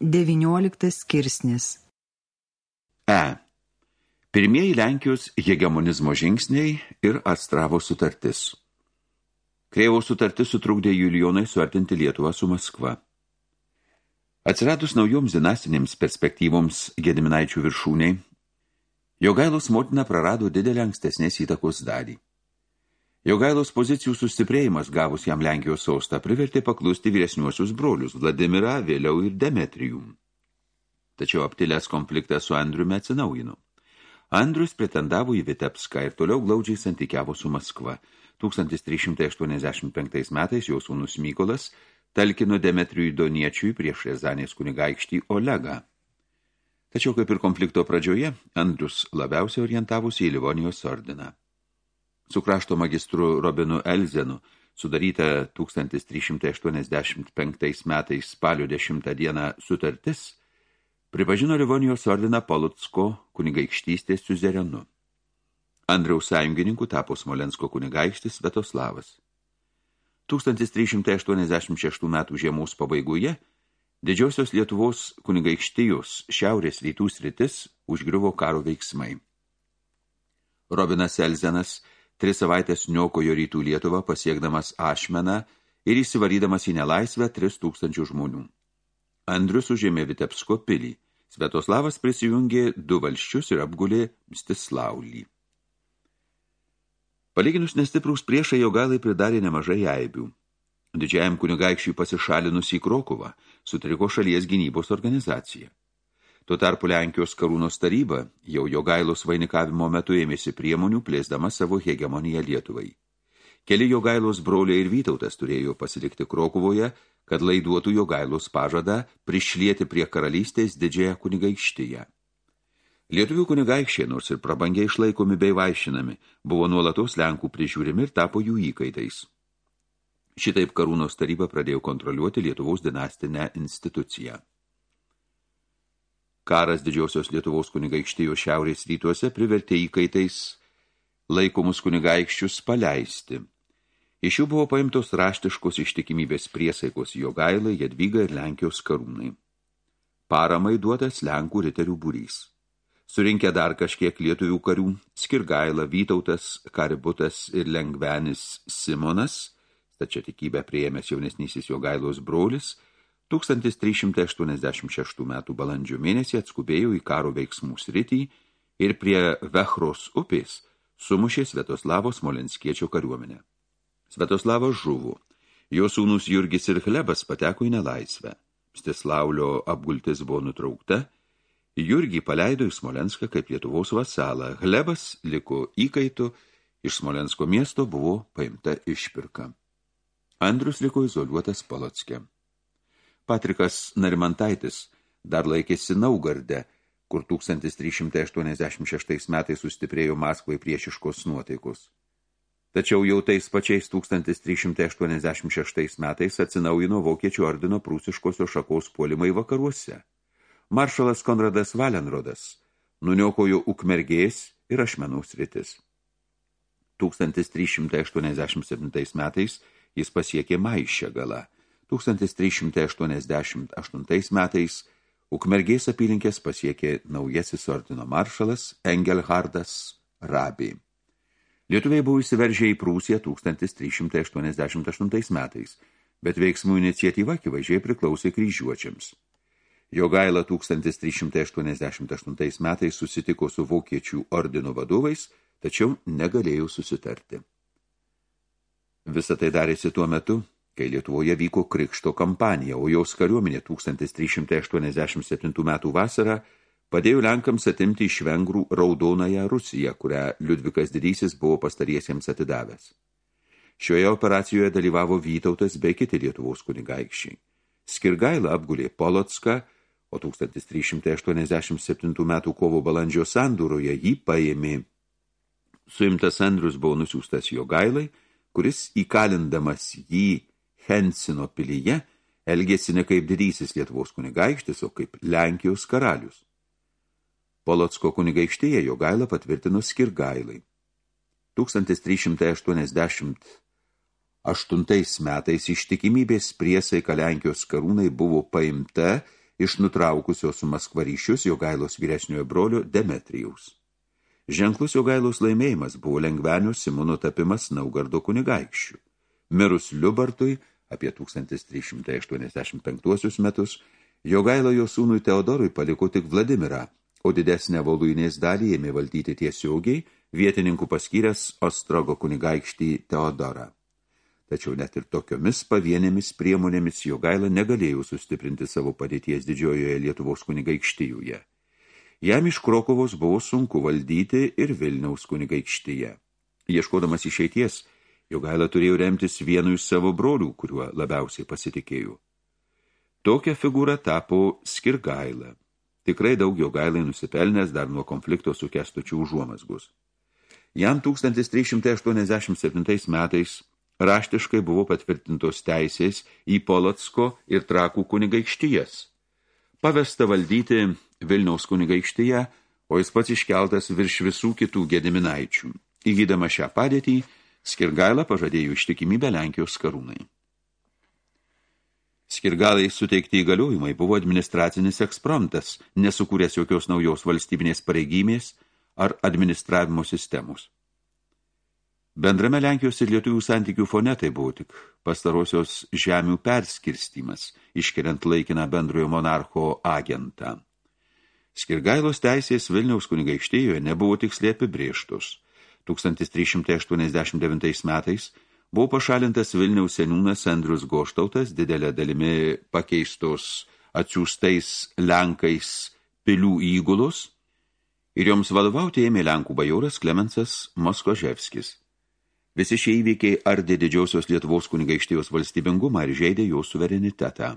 19 skirsnis E. Pirmieji Lenkijos hegemonizmo žingsniai ir Astravo sutartis. Krėvo sutartis sutrukdė Julijonai suartinti Lietuvą su Maskva. Atsiradus naujoms dinastinėms perspektyvoms Gediminaičių viršūniai, Jogailos motina prarado didelę ankstesnės įtakos dalį. Jogailos pozicijų sustiprėjimas gavus jam Lenkijos sostą privertė paklusti vyresniuosius brolius Vladimirą, vėliau ir Demetrijų. Tačiau aptilęs konfliktas su Andriumi atsinaujino. Andrius pretendavo į Vitebską ir toliau glaudžiai santykiavo su Maskva. 1385 metais jo sūnus Mykolas talkino Demetrijui Doniečiui prieš Rezanės kunigaikštį Olegą. Tačiau kaip ir konflikto pradžioje, Andrius labiausiai orientavosi į Livonijos ordiną. Su krašto magistru Robinu Elzenu, sudaryta 1385 metais spalio 10 dieną sutartis, pripažino Livonijos ordiną Polutsko kunigaikštystės siuzerenu. Andriaus sąjungininkų tapo Smolensko kunigaikštis Svetoslavas. 1386 metų žiemos pabaigoje Didžiosios Lietuvos kunigaikštijos šiaurės rytų sritis užgriuvo karo veiksmai. Robinas Elzenas – tris savaitės niokojo rytų Lietuvą pasiekdamas Ašmeną ir įsivarydamas į nelaisvę 3000 žmonių. Andrius užėmė Vitebsko pilį. Svetoslavas prisijungė du valščius ir apgulė Mstislaulį. Palyginus nestiprūs priešai jo galai pridarė nemažai aibių. Didžiajam kunigaikščiui pasišalinus į Krokuvą sutriko šalies gynybos organizacija. Tuo tarpu Lenkijos karūnos taryba jau jo gailos vainikavimo metu ėmėsi priemonių, plėsdama savo hegemoniją Lietuvai. Keli jo gailos broliai ir Vytautas turėjo pasilikti Krokuvoje, kad laiduotų jo gailos pažadą prišlieti prie karalystės didžiąją kunigaikštyje. Lietuvių kunigaikščiai, nors ir prabangiai išlaikomi bei vaišinami, buvo nuolatos Lenkų prižiūrimi ir tapo jų įkaitais. Šitaip karūnos taryba pradėjo kontroliuoti Lietuvos dinastinę instituciją. Karas didžiosios Lietuvos kunigaikštijos šiaurės rytuose privertė įkaitais laikomus kunigaikščius paleisti. Iš jų buvo paimtos raštiškos ištikimybės priesaikos Jogailai, Jadvyga ir Lenkijos karūnai. Paramai duotas Lenkų riterių būrys. Surinkę dar kažkiek lietuvių karių, Skirgaila, Vytautas, Kaributas ir Lengvenis Simonas, tačia tikybę prieėmęs jaunesnysis Jogailos brolis – 1386 metų balandžio mėnesį atskubėjo į karo veiksmų sritį ir prie Vechros upės sumušė Svetoslavo Smolenskiečio kariuomenę. Svetoslavas žuvo. Jo sūnus Jurgis ir Glebas pateko į nelaisvę. Stislaulio apgultis buvo nutraukta. Jurgį paleido į Smolenską kaip Lietuvos vasalą. Glebas liko įkaitu, iš Smolensko miesto buvo paimta išpirka. Andrius liko izoliuotas Polotske. Patrikas Narimantaitis dar laikėsi Naugarde, kur 1386 metais sustiprėjo Maskvai priešiškos nuotaikos. Tačiau jau tais pačiais 1386 metais atsinaujino Vokiečių ordino prūsiškosios šakos puolimai vakaruose. Maršalas Konradas Valenrodas nuniokojo Ukmergės ir Ašmenų sritis. 1387 metais jis pasiekė Maišę galą – 1388 metais Ukmergės apylinkės pasiekė naujasis ordino maršalas Engelhardas Rabi. Lietuviai buvo įsiveržę į Prūsiją 1388 metais, bet veiksmų iniciatyva akivaizdžiai priklausė kryžiuočiams. Jogaila 1388 metais susitiko su vokiečių ordino vadovais, tačiau negalėjo susitarti. Visą tai darėsi tuo metu, kai Lietuvoje vyko krikšto kampanija, o jos kariuomenė 1387 metų vasarą padėjo Lenkams atimti iš vengrų raudonąją Rusiją, kurią Liudvikas Didysis buvo pastariesiems atidavęs. Šioje operacijoje dalyvavo Vytautas bei kiti Lietuvos kunigaikščiai. Skirgaila apgulė Polotską, o 1387 metų kovo balandžio sandūroje jį paėmė. Suimtas Andrius buvo nusiųstas jo gailai, kuris įkalindamas jį Hensino pilyje elgėsi ne kaip didysis Lietuvos kunigaikštis, o kaip Lenkijos karalius. Polotsko kunigaikštėje jo gailą patvirtino Skirgailai. 1388 metais ištikimybės priesaika Lenkijos karūnai buvo paimta iš nutraukusio su Maskvaryšius Jogailos vyresniojo brolio Demetrijaus. Ženklus Jogailos laimėjimas buvo lengvenio Simono tapimas Naugardo kunigaikščių. Mirus Liubartui apie 1385 metus, Jogailo jo sūnui Teodorui paliko tik Vladimirą, o didesnę voluinės dalį ėmė valdyti tiesiogiai, vietininkų paskyręs Ostrogo kunigaikštį Teodorą. Tačiau net ir tokiomis pavienėmis priemonėmis Jogaila negalėjo sustiprinti savo padėties didžiojoje Lietuvos kunigaikštijoje. Jam iš Krokovos buvo sunku valdyti ir Vilniaus kunigaikštyje. Ieškodamas išeities, Jogaila turėjo remtis vienu iš savo brolių, kuriuo labiausiai pasitikėjo. Tokia figūra tapo Skirgaila. Tikrai daug Jogailai nusipelnęs dar nuo konflikto su kestučių užuomasgus. Jam 1387 metais raštiškai buvo patvirtintos teisės į Polotsko ir Trakų kunigaikštijas. Pavesta valdyti Vilniaus kunigaikštyje, o jis pats iškeltas virš visų kitų gediminaičių. Įgydama šią padėtį, Skirgaila pažadėjo ištikimybę Lenkijos karūnai. Skirgalai suteikti įgaliojimai buvo administracinis eksprontas, nesukūręs jokios naujos valstybinės pareigymės ar administravimo sistemos. Bendrame Lenkijos ir lietuvių santykių fone tai buvo tik pastarosios žemių perskirstymas, iškeliant laikiną bendrojo monarcho agentą. Skirgailos teisės Vilniaus kunigaikštėjoje nebuvo tiksliai apibrėžtos – 1389 metais buvo pašalintas Vilniaus seniūnas Andrius Goštautas, didelė dalimi pakeistos atsiųstais Lenkais pilių įgulos, ir joms vadovauti ėmė Lenkų bajoras Klemensas Moskoževskis. Visi šie įvykiai ardė didžiausios Lietuvos kunigaikštijos valstybingumą ir žaidė jo suverenitetą.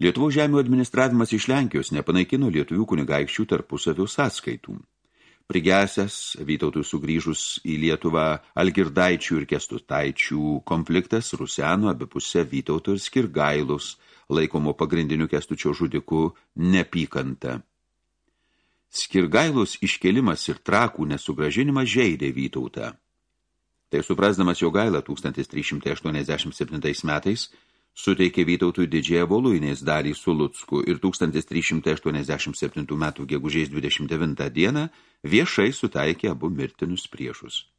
Lietuvos žemių administravimas iš Lenkijos nepanaikino lietuvių kunigaikščių tarpusavio sąskaitų. Prigesęs Vytautui sugrįžus į Lietuvą Algirdaičių ir Kestutaičių konfliktas Ruseno abipusę Vytauto ir Skirgailus, laikomo pagrindiniu Kestučio žudiku nepykanta. Skirgailus iškelimas ir trakų nesugražinimas žaidė Vytautą. Tai suprasdamas jo gailą 1387 metais, suteikė Vytautui didžiąją voluinės dalį su Lucku ir 1387 metų gegužės 29 dieną viešai sutaikė abu mirtinus priešus.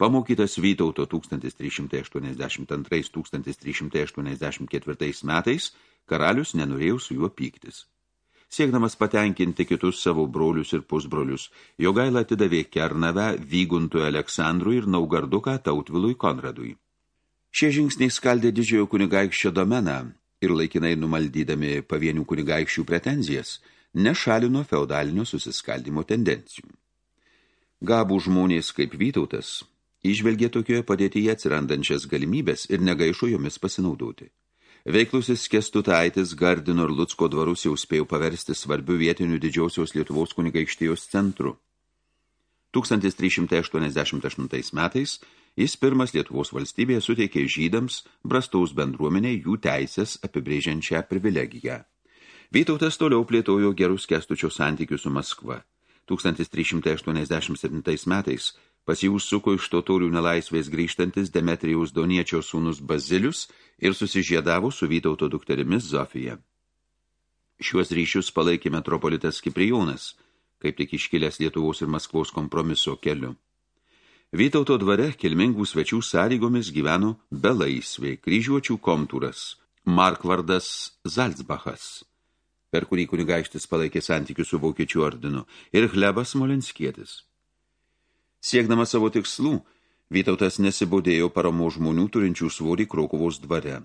Pamokytas Vytauto 1382-1384 metais, karalius nenorėjo su juo pyktis. Siekdamas patenkinti kitus savo brolius ir pusbrolius, jo gailą atidavė Kernavę Vyguntui Aleksandrui ir Naugarduką Tautvilui Konradui. Šie žingsniai skaldė didžiojo kunigaikščio domeną ir laikinai numaldydami pavienių kunigaikščių pretenzijas, nešalino feudalinio susiskaldimo tendencijų. Gabų žmonės kaip Vytautas išvelgė tokioje padėtyje atsirandančias galimybės ir negaišo jomis pasinaudoti. Veiklusis Kestutaitis Gardino ir Lucko dvarus jau spėjo paversti svarbių vietinių didžiausios Lietuvos kunigaikštijos centru. 1388 metais Jis pirmas Lietuvos valstybėje suteikė žydams brastaus bendruomenė jų teisės apibrėžiančią privilegiją. Vytautas toliau plėtojo gerus kestučio santykius su Maskva. 1387 metais pas jį užsuko iš totorių nelaisvės grįžtantis Demetrijaus Doniečio sūnus Bazilius ir susižiedavo su Vytauto dukterimis Zofija. Šiuos ryšius palaikė metropolitas Kiprijonas, kaip tik iškilęs Lietuvos ir Maskvos kompromiso keliu. Vytauto dvare kilmingų svečių sąlygomis gyveno belaisvė kryžiuočių komtūras, Markvardas Zalzbachas, per kurį kunigaištis palaikė santykių su vokiečių ordinu, ir Glebas Molenskietis. Siekdama savo tikslų, Vytautas nesibodėjo paramo žmonių turinčių svorį Krokovos dvare.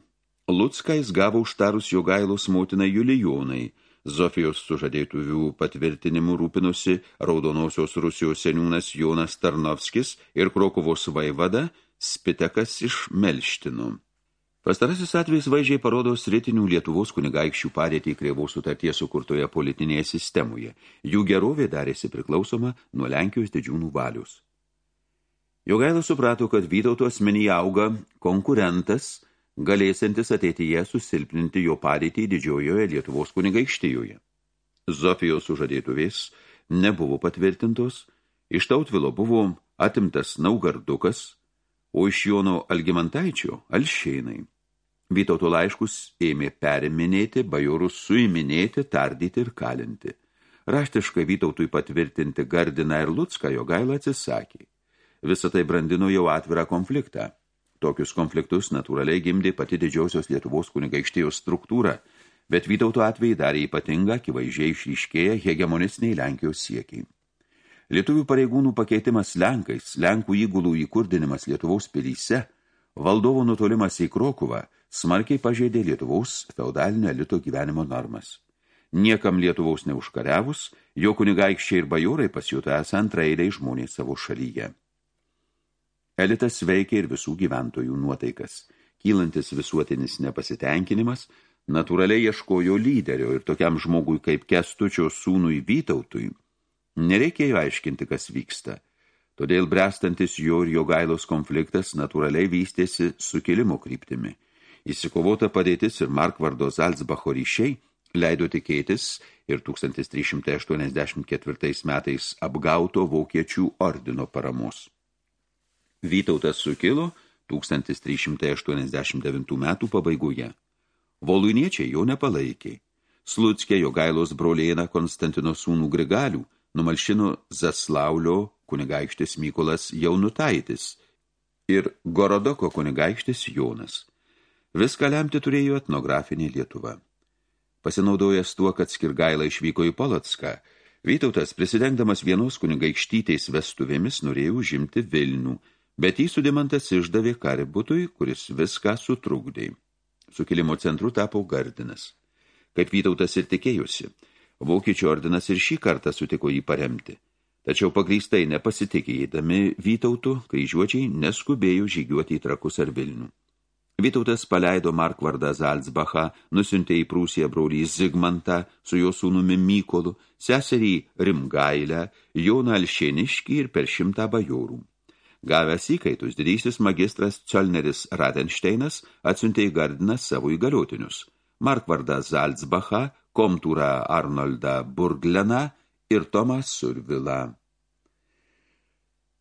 Luckais gavo užtarus jo gailos motina Julijonai – Zofijos sužadėtuvių patvirtinimu rūpinosi Raudonosios Rusijos seniūnas Jonas Tarnovskis ir Krokovos vaivada Spitekas iš Melštinų. Pastarasis atvejs vaizdžiai parodo sritinių Lietuvos kunigaikščių padėtį Krėvos sutarties sukurtoje politinėje sistemoje. Jų gerovė darėsi priklausoma nuo Lenkijos didžiūnų valius. Jogaila suprato, kad Vytauto asmenyje auga konkurentas – galėsintis ateityje susilpninti jo padėtį didžiojoje Lietuvos kunigaikštijoje. Zofijos sužadėtuvės nebuvo patvirtintos, iš Tautvilo buvo atimtas Naugardukas, o iš Jono Algimantaičio Alšėnai. Vytauto laiškus ėmė periminėti, bajorus suiminėti, tardyti ir kalinti. Raštiškai Vytautui patvirtinti Gardiną ir Lucką jo gailą atsisakė. Visą tai brandino jau atvirą konfliktą. Tokius konfliktus natūraliai gimdė pati didžiausios Lietuvos kunigaikštėjos struktūra, bet Vytauto atvejai darė ypatingą, akivaizdžiai išryškėję hegemonistiniai Lenkijos siekiai. Lietuvių pareigūnų pakeitimas Lenkais, Lenkų įgulų įkurdinimas Lietuvos pilyse, valdovo nutolimas į Krokuvą – smarkiai pažeidė Lietuvaus feudalinio elito gyvenimo normas. Niekam Lietuvaus neužkariavus, jo kunigaikščiai ir bajorai pasijuto esą antraeiliai žmonės savo šalyje. Elitas veikia ir visų gyventojų nuotaikas. Kylantis visuotinis nepasitenkinimas natūraliai ieškojo lyderio ir tokiam žmogui kaip Kestučio sūnui Vytautui nereikėjo aiškinti, kas vyksta. Todėl brestantis jo ir jo gailos konfliktas natūraliai vystėsi sukilimo kryptimi – Įsikovota padėtis ir Markvardo Zalzbacho ryšiai leido tikėtis ir 1384 metais apgauto vokiečių ordino paramos. Vytautas sukilo 1389 metų pabaigoje. Voluiniečiai jo nepalaikė. Slutskė jo gailos brolėna Konstantino sūnų Grigalių numalšino Zaslaulio kunigaikštis Mykolas Jaunutaitis ir Gorodoko kunigaikštis Jonas – Viską lemti turėjo etnografinė Lietuva. Pasinaudojęs tuo, kad Skirgaila išvyko į Polotską, Vytautas, prisidengdamas vienos kunigaikštytės vestuvėmis, norėjo užimti Vilnių, bet jį sudimantas išdavė kaributui, kuris viską sutrukdė. Sukilimo centru tapo Gardinas. Kaip Vytautas ir tikėjusi, Vokiečių ordinas ir šį kartą sutiko jį paremti. Tačiau pagrįstai nepasitikėjėdami Vytautų, kryžiuočiai neskubėjo žygiuoti į trakus ar Vilnių. Vytautas paleido Markvardą Zalzbachą, nusiuntė į Prūsiją brolį Zigmantą su jo sūnumi Mykolu, seserį Rimgailę, Joną Alšėniškį ir per šimtą bajorų. Gavęs įkaitus, didysis magistras Ciolneris Radenšteinas atsiuntė į Gardiną savo įgaliotinius. Markvardą Zalzbachą, Komtūrą Arnoldą Burgleną ir Tomą Survilą.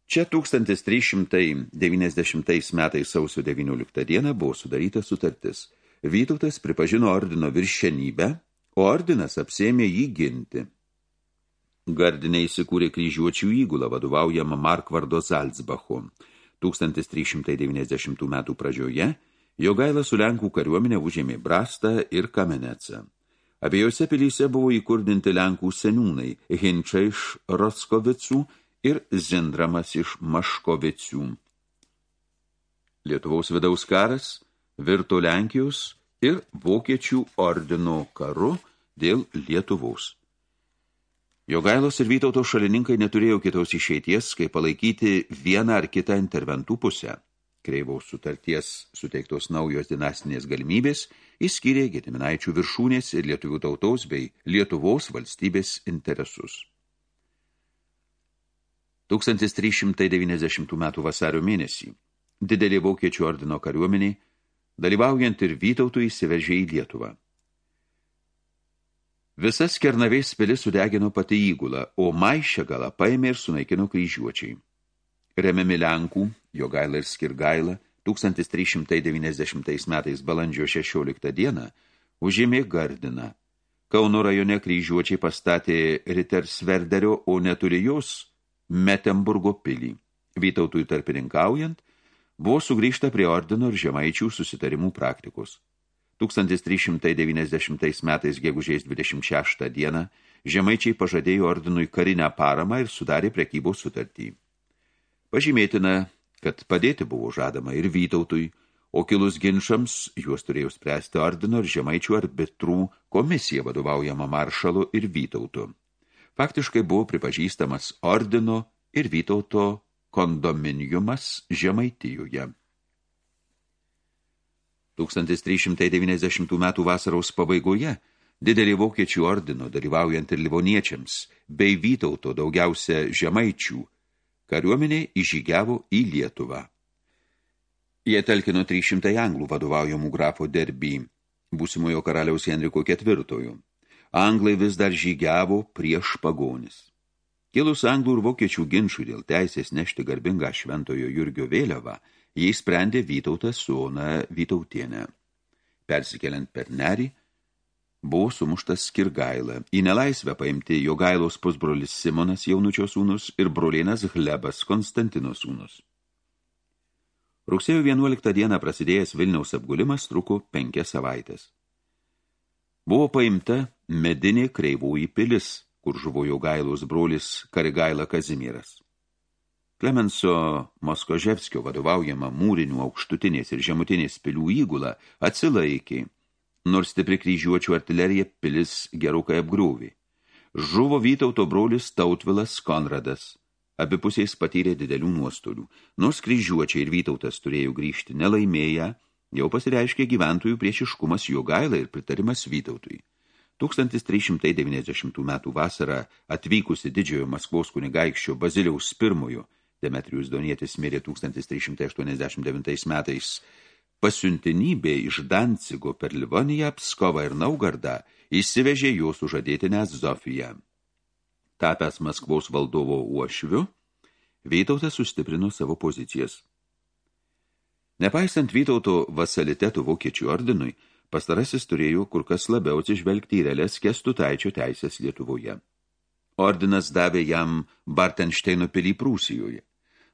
Čia 1390 metais sausio 19 dieną buvo sudaryta sutartis. Vytautas pripažino ordino viršenybę, o ordinas apsėmė jį ginti. Gardinė įsikūrė kryžiuočių įgulą vadovaujama Markvardo Zalzbachu. 1390 metų pradžioje jo gaila su Lenkų kariuomenė užėmė Brastą ir Kamenecą. Abiejose pilyse buvo įkurdinti Lenkų seniūnai Hinčia iš Roskovicų ir Zindramas iš Maškovicių. Lietuvaus vidaus karas virto Lenkijos ir Vokiečių ordino karu dėl Lietuvaus. Jogailos ir Vytauto šalininkai neturėjo kitos išeities, kaip palaikyti vieną ar kitą interventų pusę. Kreivaus sutarties suteiktos naujos dinastinės galimybės įskyrė Getiminaičių viršūnės ir lietuvių tautos bei Lietuvos valstybės interesus. 1390 m. vasario mėnesį didelė Vokiečių ordino kariuomenė, dalyvaujant ir Vytautų įsiveržė į Lietuvą. Visas kernavės pilis sudegino pati įgulą, o Maišegalą paėmė ir sunaikino kryžiuočiai. Remiami Lenkų, Jogaila ir Skirgaila, 1390 metais balandžio 16 dieną užėmė Gardiną. Kauno rajone kryžiuočiai pastatė Ritersverderio, o neturi jos Metemburgo pilį. Vytautui tarpininkaujant, buvo sugrįžta prie ordino ir žemaičių susitarimų praktikos. 1390 metais gegužės 26 dieną žemaičiai pažadėjo ordinui karinę paramą ir sudarė prekybos sutartį. Pažymėtina, kad padėti buvo žadama ir Vytautui, o kilus ginčams juos turėjo spręsti ordino ir žemaičių arbitrų komisija vadovaujama maršalu ir Vytautu faktiškai buvo pripažįstamas ordino ir Vytauto kondominiumas Žemaitijoje. 1390 metų vasaros pabaigoje didelį vokiečių ordino, dalyvaujant ir livoniečiams, bei Vytauto daugiausia žemaičių, kariuomenė įžygiavo į Lietuvą. Jie telkino 300 anglų vadovaujamų grafo derbį, būsimojo karaliaus Henriko IV anglai vis dar žygiavo prieš pagonis. Kilus anglų ir vokiečių ginčių dėl teisės nešti garbingą šventojo Jurgio vėliavą, jį sprendė Vytautas su Ona Vytautienė. persikeliant per nerį, buvo sumuštas Skirgaila. Į nelaisvę paimti jo gailos pusbrolis Simonas jaunučio sūnus ir brolienas Glebas Konstantino sūnus. Rugsėjo 11 dieną prasidėjęs Vilniaus apgulimas truko penkias savaitės. Buvo paimta medinė kreivųjų pilis, kur žuvo jo gailos brolis Karigaila Kazimieras. Klemenso Moskoževskio vadovaujama mūrinių aukštutinės ir žemutinės pilių įgula atsilaikė nors stipri kryžiuočių artilerija pilis gerokai apgrūvi. Žuvo Vytauto brolis Tautvilas Konradas. Abipusiais patyrė didelių nuostolių. Nors kryžiuočiai ir Vytautas turėjo grįžti nelaimėję, jau pasireiškė gyventojų priešiškumas jo gailą ir pritarimas Vytautui. 1390 metų vasarą atvykusi didžiojo Maskvos kunigaikščio Baziliaus pirmojo, Demetrijus Donietis mirė 1389 metais, pasiuntinybė iš Dancigo per Livoniją, Pskovą ir Naugardą įsivežė jų sužadėtinę Zofiją. Tapęs Maskvos valdovo uošviu, Vytautas sustiprino savo pozicijas. Nepaisant Vytauto vasalitetų vokiečių ordinui, pastarasis turėjo kur kas labiau atsižvelgti į realias kestutaičio teisės Lietuvoje. Ordinas davė jam Bartenšteino pilį Prūsijoje.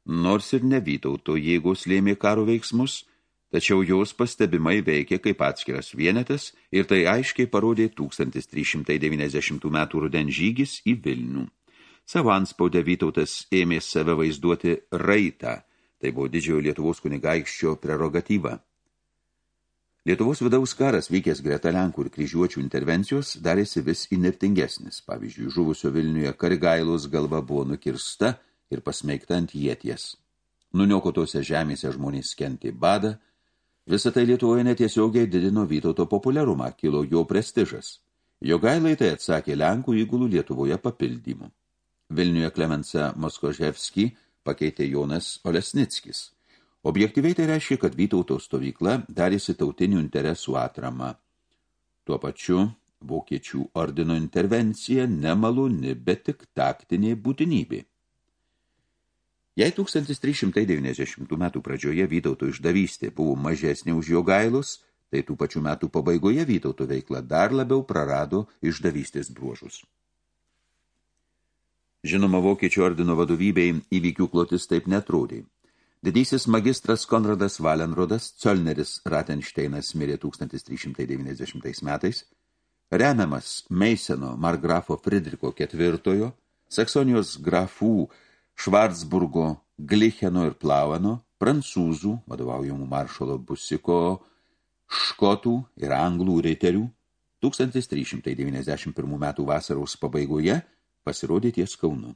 Nors ir ne Vytauto jėgos lėmė karo veiksmus, tačiau jos pastebimai veikė kaip atskiras vienetas ir tai aiškiai parodė 1390 metų ruden žygis į Vilnių. Savo anspaudę Vytautas ėmė save vaizduoti raitą, tai buvo didžiojo Lietuvos kunigaikščio prerogatyva. Lietuvos vidaus karas vykęs greta Lenkų ir kryžiuočių intervencijos darėsi vis inertingesnis. Pavyzdžiui, žuvusio Vilniuje Karigailos galva buvo nukirsta ir pasmeigta ant jėties. Nuniokotose žemėse žmonės kentė badą, Visą tai Lietuvoje netiesiogiai didino Vytauto populiarumą, kilo jo prestižas. Jo gailai tai atsakė Lenkų įgulų Lietuvoje papildymu. Vilniuje Klemensa Moskoževski pakeitė Jonas Olesnickis. Objektyviai tai reiškia, kad Vytauto stovykla darėsi tautinių interesų atramą. Tuo pačiu vokiečių ordino intervencija nemaloni, bet tik taktinė būtinybė. Jei 1390 metų pradžioje Vytauto išdavystė buvo mažesnė už jo gailus, tai tų pačių metų pabaigoje Vytauto veikla dar labiau prarado išdavystės bruožus. Žinoma, vokiečių ordino vadovybei įvykių klotis taip netrodė. Didysis magistras Konradas Valenrodas, Cölneris Ratenšteinas mirė 1390 metais, remiamas Meiseno Margrafo Fridriko IV, Saksonijos grafų Švarcburgo, Glicheno ir Plavano, prancūzų, vadovaujamų maršalo Busiko, škotų ir anglų reiterių 1391 metų vasaros pabaigoje pasirodė ties Kaunu.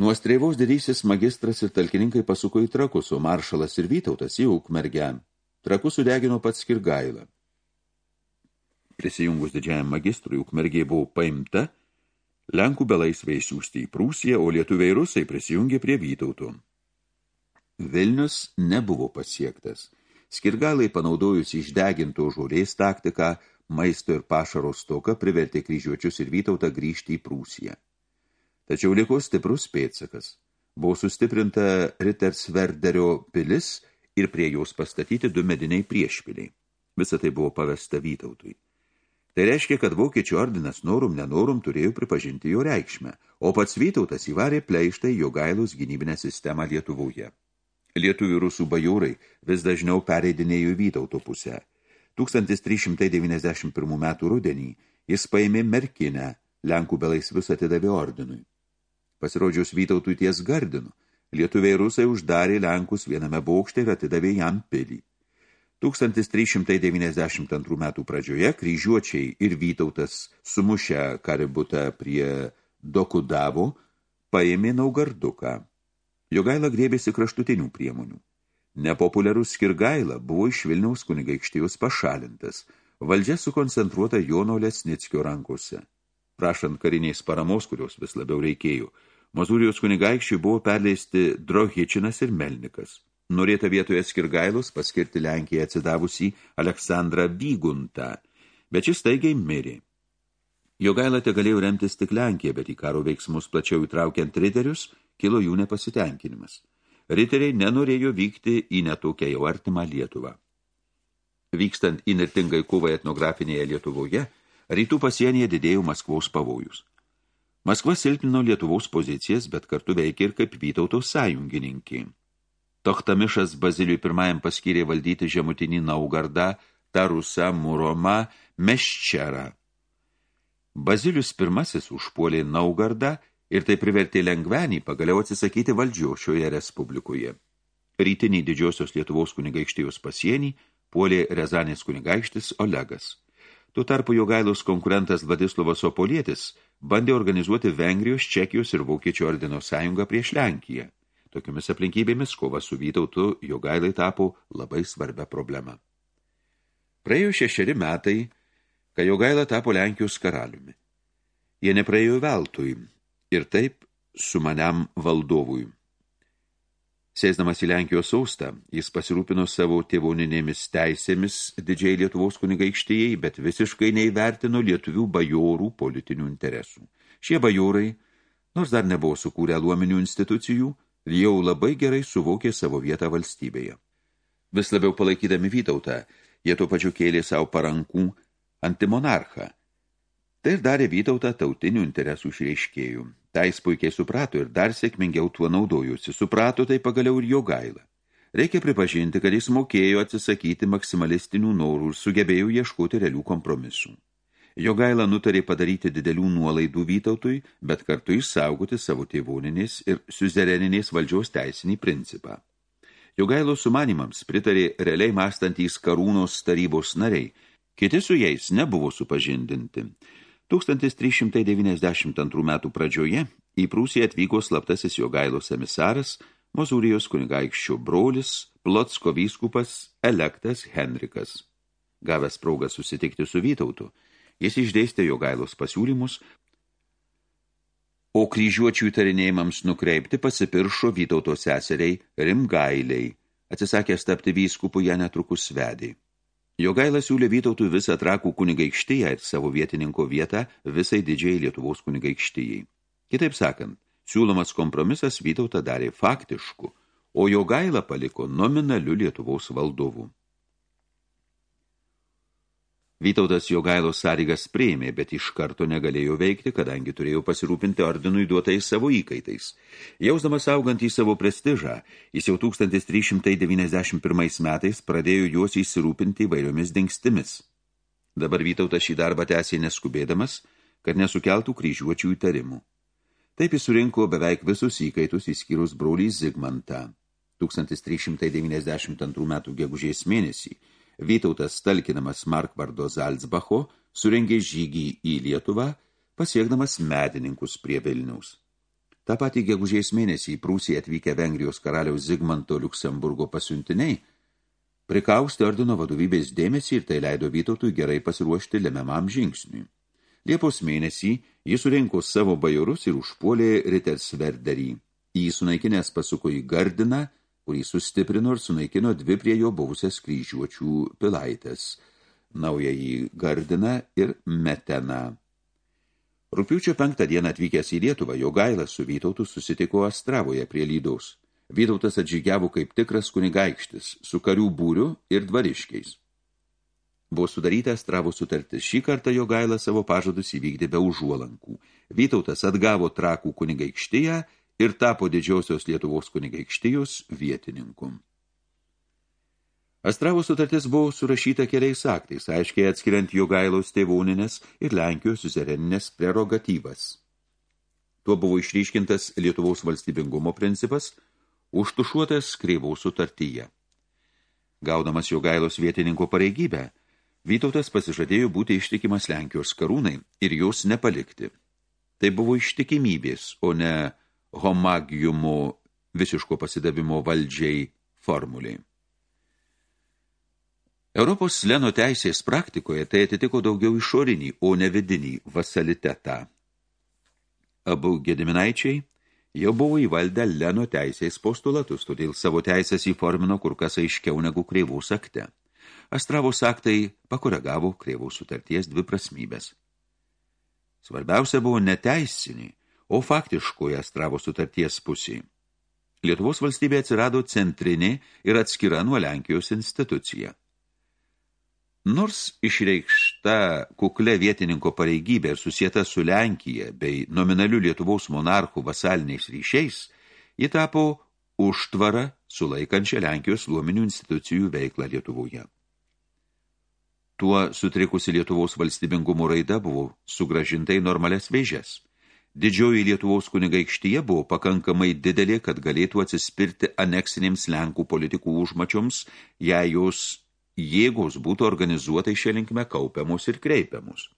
Nuo Streivaus didysis magistras ir talkininkai pasuko į trakus, o maršalas ir Vytautas į Ukmergę. Trakus sudegino pats Skirgailą. Prisijungus didžiajam magistrui, Ukmergė buvo paimta – Lenkų belaisvai siūsti į Prūsiją, o lietuviai rusai prisijungė prie Vytautų. Vilnius nebuvo pasiektas. Skirgalai panaudojus išdeginto žolės taktiką, maisto ir pašaro stoka privertė kryžiuočius ir Vytautą grįžti į Prūsiją. Tačiau liko stiprus pėtsakas. Buvo sustiprinta Rittersverderio pilis ir prie jos pastatyti du mediniai priešpiliai. Visa tai buvo pavesta Vytautui. Tai reiškia, kad vokiečių ordinas norum nenorum turėjo pripažinti jo reikšmę, o pats Vytautas įvarė pleištai jo gailus gynybinę sistemą Lietuvoje. Lietuvių rusų bajūrai vis dažniau pereidinėjo Vytauto pusę. 1391 metų rudenį jis paėmė Merkinę, Lenkų belaisvius atidavė ordinui. Pasirodžius Vytautui ties Gardinu, lietuviai rusai uždarė Lenkus viename bokšte ir atidavė jam pilį. 1392 metų pradžioje kryžiuočiai ir Vytautas sumušę kaributą prie Dokudavo paėmė Naugarduką. Jogaila grėbėsi kraštutinių priemonių. Nepopuliarus Skirgaila buvo iš Vilniaus kunigaikštijos pašalintas, valdžia sukoncentruota Jono Lesnickio rankose. Prašant karinės paramos, kurios vis labiau reikėjo, Mazūrijos kunigaikščiui buvo perleisti Drohičinas ir Melnikas norėta vietoje Skirgailos paskirti Lenkiją atsidavusį Aleksandrą Vyguntą, bet šis taigiai mirė. Jogaila te galėjo remtis tik Lenkiją, bet į karo veiksmus plačiau įtraukiant riterius, kilo jų nepasitenkinimas. Riteriai nenorėjo vykti į netokią jau artimą Lietuvą. Vykstant įnirtingai kovai etnografinėje Lietuvoje, rytų pasienyje didėjo Maskvos pavojus. Maskva silpnino Lietuvos pozicijas, bet kartu veikia ir kaip Vytautos sąjungininkį. Tohtamišas Baziliui pirmajam paskyrė valdyti žemutinį Naugardą, Tarusą, Muromą, Meščerą. Bazilius pirmasis užpuolė Naugardą ir tai privertė lengvenį pagaliau atsisakyti valdžio šioje respublikoje. Rytinį didžiosios Lietuvos kunigaikštijos pasienį puolė Rezanės kunigaikštis Olegas. Tuo tarpu Jogailos konkurentas Vladislovas Opolietis bandė organizuoti Vengrijos, Čekijos ir Vokiečių ordino sąjungą prieš Lenkiją. Tokiomis aplinkybėmis kova su Vytautu Jogailai tapo labai svarbia problema. Praėjo šešeri metai, kai Jogaila tapo Lenkijos karaliumi. Jie nepraėjo veltui ir taip su maniam valdovui. Sėsdamas į Lenkijos saustą, jis pasirūpino savo tėvoninėmis teisėmis didžiai Lietuvos kunigaikštėjai, bet visiškai neįvertino lietuvių bajorų politinių interesų. Šie bajorai, nors dar nebuvo sukūrę luominių institucijų, jau labai gerai suvokė savo vietą valstybėje. Vis labiau palaikydami Vytautą, jie tuo pačiu kėlė savo parankų antimonarchą. Tai ir darė Vytautą tautinių interesų išreiškėjų. Tai jis puikiai suprato ir dar sėkmingiau tuo naudojusi. Suprato tai pagaliau ir jo gailą. Reikia pripažinti, kad jis mokėjo atsisakyti maksimalistinių norų ir sugebėjo ieškoti realių kompromisų. Jo gaila nutarė padaryti didelių nuolaidų Vytautui, bet kartu išsaugoti savo tėvoninės ir siuzereninės valdžiaus teisinį principą. Jo gailo sumanimams pritarė realiai mąstantys karūnos tarybos nariai, kiti su jais nebuvo supažindinti. 1392 metų pradžioje į Prūsiją atvyko slaptasis Jogailos emisaras, Mozūrijos kunigaikščio brolis, Plotsko vyskupas Elektas Henrikas. Gavęs praugą susitikti su Vytautu, jis išdėstė Jogailos pasiūlymus, o kryžiuočių įtarinėjimams nukreipti pasipiršo Vytauto seseriai Rimgailiai, atsisakęs tapti vyskupų ją netrukus svedė. Jogaila siūlė Vytautui visą trakų kunigaikštyje ir savo vietininko vietą visai didžiai Lietuvos kunigaikštyjai. Kitaip sakant, siūlomas kompromisas Vytautą darė faktišku, o Jogaila paliko nominaliu Lietuvos valdovu. Vytautas Jogailos sąlygas priėmė, bet iš karto negalėjo veikti, kadangi turėjo pasirūpinti ordinui duotais savo įkaitais. Jausdamas augantį savo prestižą, jis jau 1391 metais pradėjo juos įsirūpinti įvairiomis dingstimis. Dabar Vytautas šį darbą tęsė neskubėdamas, kad nesukeltų kryžiuočių įtarimų. Taip jis surinko beveik visus įkaitus įskyrus brolį Zigmantą. 1392 metų gegužės mėnesį Vytautas talkinamas Markvardo Zalcbacho surengė žygį į Lietuvą, pasiekdamas medininkus prie Vilniaus. Ta patį gegužės mėnesį į Prūsiją atvykę Vengrijos karaliaus Zigmanto Liuksemburgo pasiuntiniai prikausti ordino vadovybės dėmesį ir tai leido Vytautui gerai pasiruošti lemiamam žingsniui. Liepos mėnesį jis surinko savo bajorus ir užpuolė Rittersverderį. Jį sunaikinęs pasuko į Gardiną, kurį sustiprino ir sunaikino dvi prie jo buvusias kryžiuočių pilaitės – naująjį Gardiną ir Meteną. Rūpiučio penktą dieną atvykęs į Lietuvą, jo gailas su Vytautu susitiko Astravoje prie Lydaus. Vytautas atžygiavo kaip tikras kunigaikštis, su karių būriu ir dvariškiais. Buvo sudaryta Astravo sutartis. Šį kartą jo gaila savo pažadus įvykdė be užuolankų. Vytautas atgavo trakų kunigaikštyje ir tapo didžiosios Lietuvos kunigaikštijos vietininku. Astravo sutartis buvo surašyta keliais aktais, aiškiai atskiriant Jogailaus tėvūninės ir Lenkijos suzereninės prerogatyvas. Tuo buvo išryškintas Lietuvos valstybingumo principas, užtušuotas Kreivaus sutartyje. Gaudamas Jogailos vietininko pareigybę, Vytautas pasižadėjo būti ištikimas Lenkijos karūnai ir jos nepalikti. Tai buvo ištikimybės, o ne homagiumo visiško pasidavimo valdžiai formuliai. Europos sleno teisės praktikoje tai atitiko daugiau išorinį, o ne vidinį vasalitetą. Abu gediminaičiai jau buvo įvaldę Leno teisės postulatus, todėl savo teisės įformino kur kas aiškiau negu kreivų akte. Astravos aktai pakoregavo kreivų sutarties dviprasmybės. Svarbiausia buvo neteisinį, o faktiškoje Astravo sutarties pusėje. Lietuvos valstybė atsirado centrinė ir atskira nuo Lenkijos institucija. Nors išreikšta kuklė vietininko pareigybė susieta su Lenkija bei nominaliu Lietuvos monarchų vasaliniais ryšiais, ji tapo užtvara sulaikančią Lenkijos luominių institucijų veiklą Lietuvoje. Tuo sutrikusi Lietuvos valstybingumo raida buvo sugražinta į normales vėžės. Didžioji Lietuvos kunigaikštyje buvo pakankamai didelė, kad galėtų atsispirti aneksinėms Lenkų politikų užmačioms, jei jos jėgos būtų organizuotai šią linkme kaupiamos ir kreipiamos.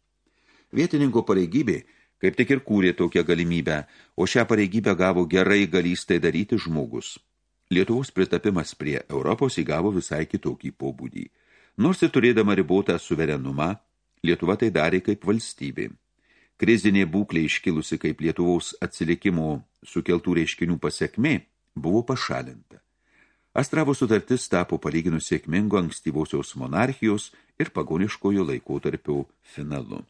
Vietininko pareigybė kaip tik ir kūrė tokią galimybę, o šią pareigybę gavo gerai galys tai daryti žmogus. Lietuvos pritapimas prie Europos įgavo visai kitokį pobūdį. Nors ir turėdama ribotą suverenumą, Lietuva tai darė kaip valstybė. Krizinė būklė iškilusi kaip Lietuvos atsilikimo sukeltų reiškinių pasiekmė buvo pašalinta. Astravo sutartis tapo palyginus sėkmingo ankstyvosios monarchijos ir pagoniškojo laikotarpio finalu.